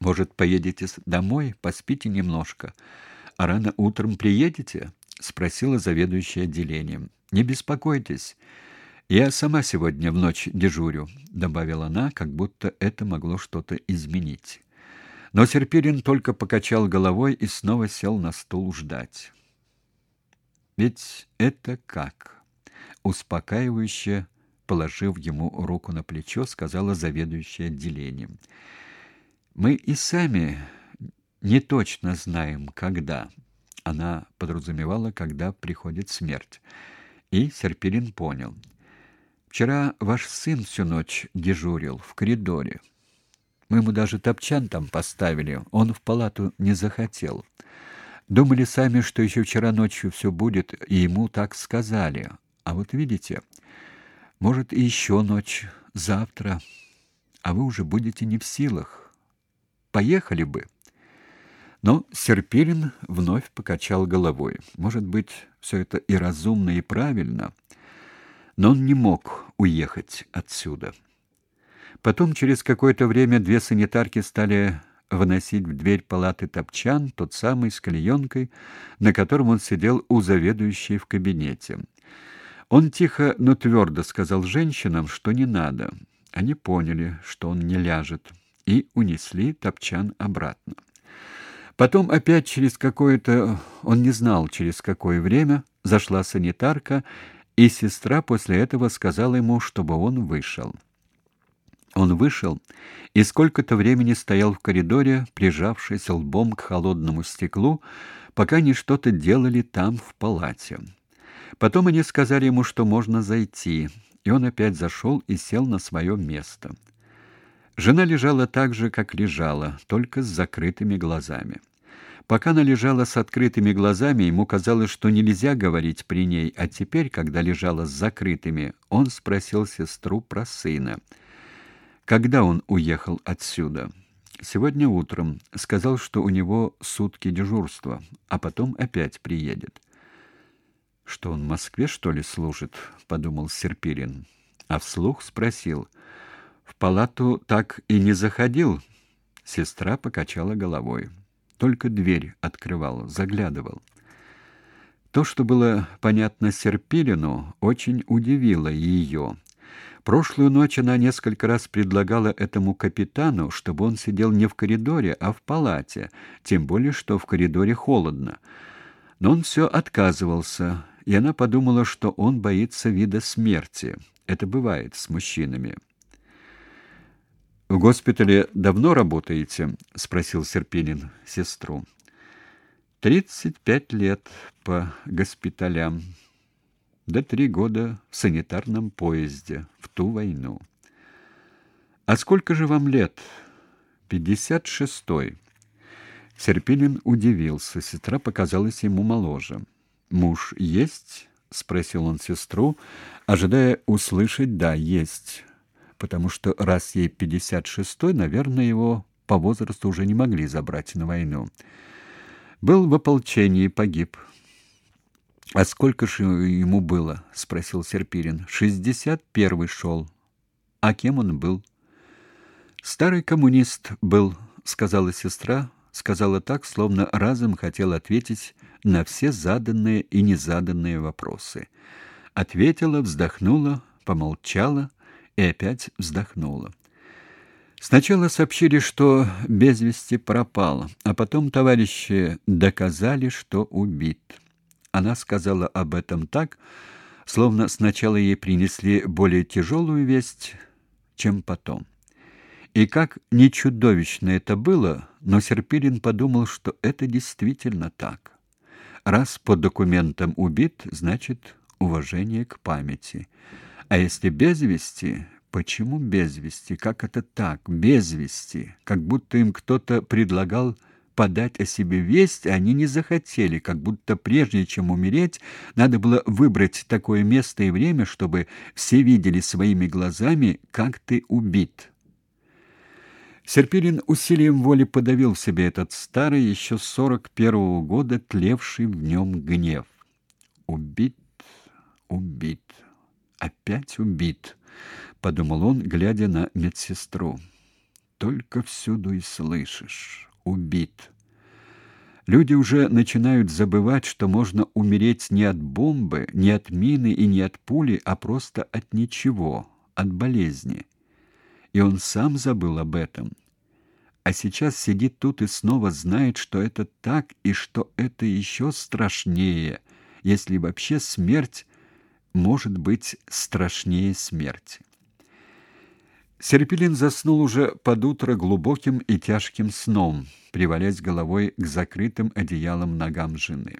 Может, поедете домой, поспите немножко, а рано утром приедете? спросила заведующая отделением. Не беспокойтесь. Я сама сегодня в ночь дежурю, добавила она, как будто это могло что-то изменить. Но Серпирин только покачал головой и снова сел на стул ждать. Ведь это как? успокаивающе положив ему руку на плечо, сказала заведующая отделением. Мы и сами не точно знаем, когда. Она подразумевала, когда приходит смерть. И Серпилин понял. Вчера ваш сын всю ночь дежурил в коридоре. Мы ему даже топчан там поставили. Он в палату не захотел. Думали сами, что еще вчера ночью все будет, и ему так сказали. А вот видите, может и еще ночь завтра, а вы уже будете не в силах. Поехали бы. Но Серпирин вновь покачал головой. Может быть, все это и разумно, и правильно, но он не мог уехать отсюда. Потом через какое-то время две санитарки стали выносить в дверь палаты топчан, тот самый с клеенкой, на котором он сидел у заведующей в кабинете. Он тихо, но твердо сказал женщинам, что не надо. Они поняли, что он не ляжет, и унесли топчан обратно. Потом опять через какое-то, он не знал, через какое время, зашла санитарка, и сестра после этого сказала ему, чтобы он вышел. Он вышел и сколько-то времени стоял в коридоре, прижавшись лбом к холодному стеклу, пока они что-то делали там в палате. Потом они сказали ему, что можно зайти, и он опять зашел и сел на свое место. Жена лежала так же, как лежала, только с закрытыми глазами. Пока она лежала с открытыми глазами, ему казалось, что нельзя говорить при ней, а теперь, когда лежала с закрытыми, он спросил сестру про сына. Когда он уехал отсюда? Сегодня утром. Сказал, что у него сутки дежурства, а потом опять приедет. Что он в Москве, что ли, служит, подумал Серпирин, а вслух спросил: "В палату так и не заходил?" Сестра покачала головой. Только дверь открывал, заглядывал. То, что было понятно Серпилину, очень удивило ее. Прошлую ночь она несколько раз предлагала этому капитану, чтобы он сидел не в коридоре, а в палате, тем более что в коридоре холодно. Но он все отказывался, и она подумала, что он боится вида смерти. Это бывает с мужчинами. В госпитале давно работаете? спросил Серпинин сестру. «Тридцать пять лет по госпиталям. Да три года в санитарном поезде в ту войну. А сколько же вам лет? Пятьдесят шестой. Серпинин удивился. Сестра показалась ему моложе. Муж есть? спросил он сестру, ожидая услышать да, есть, потому что раз ей пятьдесят шестой, наверное, его по возрасту уже не могли забрать на войну. Был в ополчении, погиб. А сколько же ему было? спросил Серпирин. Шестьдесят первый шел. А кем он был? Старый коммунист был, сказала сестра, сказала так, словно разом хотела ответить на все заданные и незаданные вопросы. Ответила, вздохнула, помолчала и опять вздохнула. Сначала сообщили, что без вести пропал, а потом товарищи доказали, что убит. Она сказала об этом так, словно сначала ей принесли более тяжелую весть, чем потом. И как не чудовищно это было, но Серпилин подумал, что это действительно так. Раз по документам убит, значит, уважение к памяти. А если без вести, почему без вести? Как это так, без вести? Как будто им кто-то предлагал подать о себе весть, а они не захотели, как будто прежде чем умереть, надо было выбрать такое место и время, чтобы все видели своими глазами, как ты убит. Серпилин усилием воли подавил в себе этот старый, еще сорок первого года тлевший в нем гнев. Убит, убит, опять убит, подумал он, глядя на медсестру. только всюду и слышишь. Убит. Люди уже начинают забывать, что можно умереть не от бомбы, не от мины и не от пули, а просто от ничего, от болезни. И он сам забыл об этом. А сейчас сидит тут и снова знает, что это так и что это еще страшнее, если вообще смерть может быть страшнее смерти. Серпилин заснул уже под утро глубоким и тяжким сном, привалясь головой к закрытым одеялом ногам жены.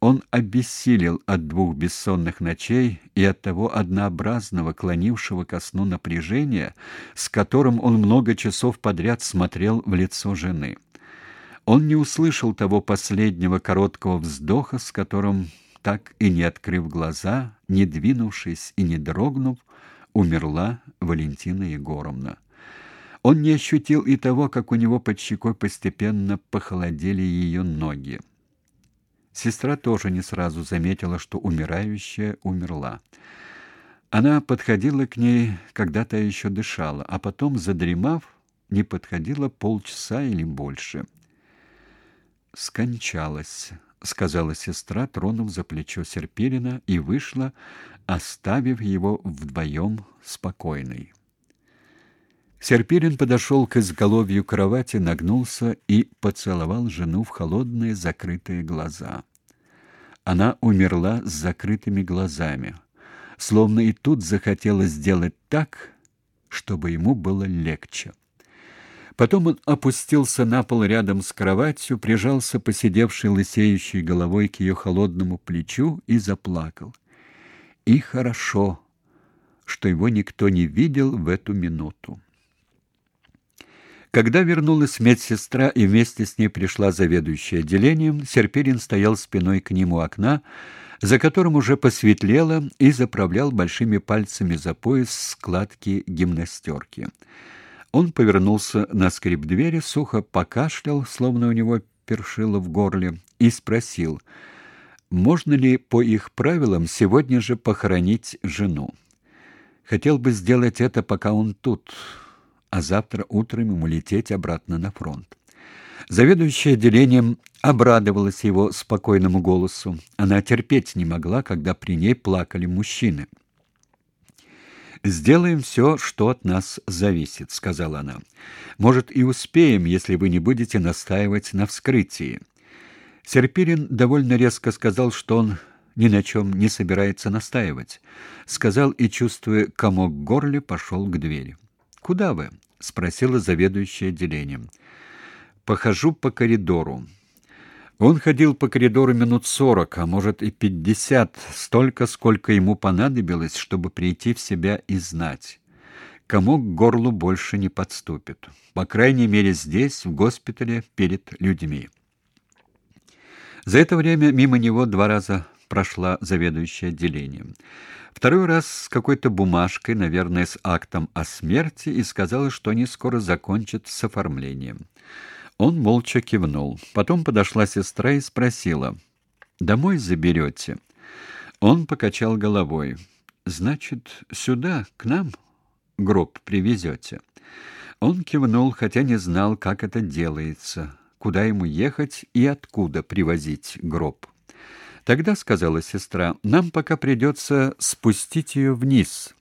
Он обессилел от двух бессонных ночей и от того однообразного, клонившего ко сну напряжения, с которым он много часов подряд смотрел в лицо жены. Он не услышал того последнего короткого вздоха, с которым, так и не открыв глаза, не двинувшись и не дрогнув, умерла Валентина Егоровна. Он не ощутил и того, как у него под щекой постепенно похолодели ее ноги. Сестра тоже не сразу заметила, что умирающая умерла. Она подходила к ней, когда та еще дышала, а потом, задремав, не подходила полчаса или больше. «Скончалась», — сказала сестра, тронув за плечо Серпилина, и вышла, оставив его вдвоем спокойной. Серпирин подошел к изголовью кровати, нагнулся и поцеловал жену в холодные закрытые глаза. Она умерла с закрытыми глазами, словно и тут захотела сделать так, чтобы ему было легче. Потом он опустился на пол рядом с кроватью, прижался посидевшей лысеющей головой к ее холодному плечу и заплакал. И хорошо, что его никто не видел в эту минуту. Когда вернулась медсестра и вместе с ней пришла заведующая отделением, Серпирин стоял спиной к нему окна, за которым уже посветлело, и заправлял большими пальцами за пояс складки гимнастерки. Он повернулся на скрип двери, сухо покашлял, словно у него першило в горле, и спросил, можно ли по их правилам сегодня же похоронить жену. Хотел бы сделать это, пока он тут, а завтра утром ему лететь обратно на фронт. Заведующая отделением обрадовалась его спокойному голосу. Она терпеть не могла, когда при ней плакали мужчины. Сделаем все, что от нас зависит, сказала она. Может, и успеем, если вы не будете настаивать на вскрытии. Серпирин довольно резко сказал, что он ни на чем не собирается настаивать. Сказал и, чувствуя комок в горле, пошел к двери. Куда вы? спросила заведующая отделением. Похожу по коридору. Он ходил по коридору минут сорок, а может и пятьдесят, столько, сколько ему понадобилось, чтобы прийти в себя и знать. Кому к горлу больше не подступит. По крайней мере, здесь, в госпитале, перед людьми. За это время мимо него два раза прошла заведующая отделением. Второй раз с какой-то бумажкой, наверное, с актом о смерти, и сказала, что они скоро закончат с оформлением. Он молча кивнул. Потом подошла сестра и спросила: "Домой заберете?» Он покачал головой. "Значит, сюда, к нам гроб привезете?» Он кивнул, хотя не знал, как это делается, куда ему ехать и откуда привозить гроб. Тогда сказала сестра: "Нам пока придется спустить ее вниз".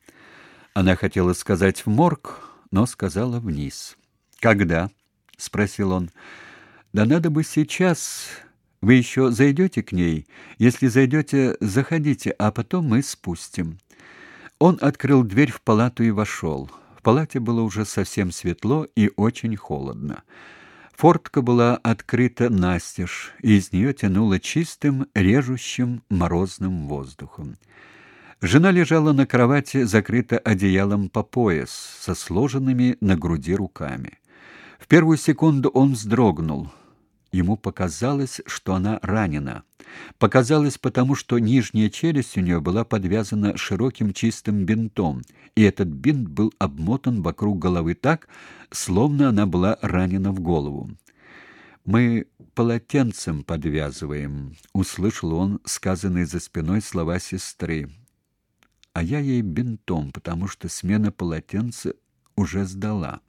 Она хотела сказать в морг, но сказала вниз. "Когда?" Спросил он. Да надо бы сейчас. Вы еще зайдете к ней? Если зайдете, заходите, а потом мы спустим. Он открыл дверь в палату и вошел. В палате было уже совсем светло и очень холодно. Фортка была открыта настежь, и из нее тянуло чистым, режущим морозным воздухом. Жена лежала на кровати, закрыта одеялом по пояс, со сложенными на груди руками. В первую секунду он вздрогнул. Ему показалось, что она ранена. Показалось потому, что нижняя челюсть у нее была подвязана широким чистым бинтом, и этот бинт был обмотан вокруг головы так, словно она была ранена в голову. Мы полотенцем подвязываем, услышал он сказанные за спиной слова сестры. А я ей бинтом, потому что смена полотенца уже сдала.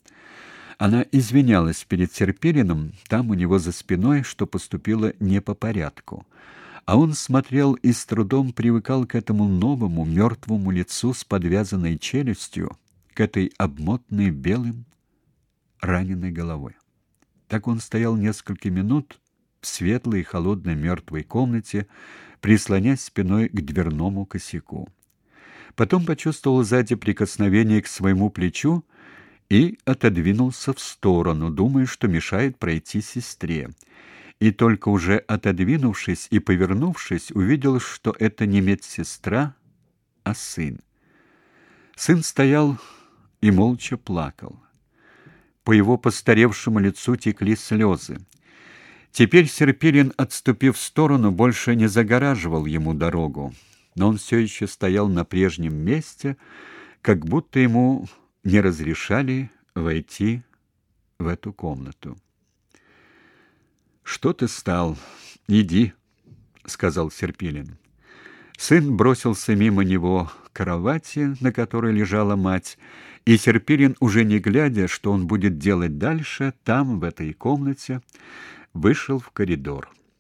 Она извинялась перед Серпириным, там у него за спиной, что поступило не по порядку. А он смотрел и с трудом привыкал к этому новому мертвому лицу с подвязанной челюстью, к этой обмотанной белым раненой головой. Так он стоял несколько минут в светлой и холодной мертвой комнате, прислонясь спиной к дверному косяку. Потом почувствовал сзади прикосновение к своему плечу и отодвинулся в сторону, думая, что мешает пройти сестре. И только уже отодвинувшись и повернувшись, увидел, что это не медсестра, а сын. Сын стоял и молча плакал. По его постаревшему лицу текли слезы. Теперь Серпилин, отступив в сторону, больше не загораживал ему дорогу, но он все еще стоял на прежнем месте, как будто ему не разрешали войти в эту комнату. Что ты стал? Иди, сказал Серпилин. Сын бросился мимо него к кровати, на которой лежала мать, и Серпилин, уже не глядя, что он будет делать дальше, там, в этой комнате, вышел в коридор.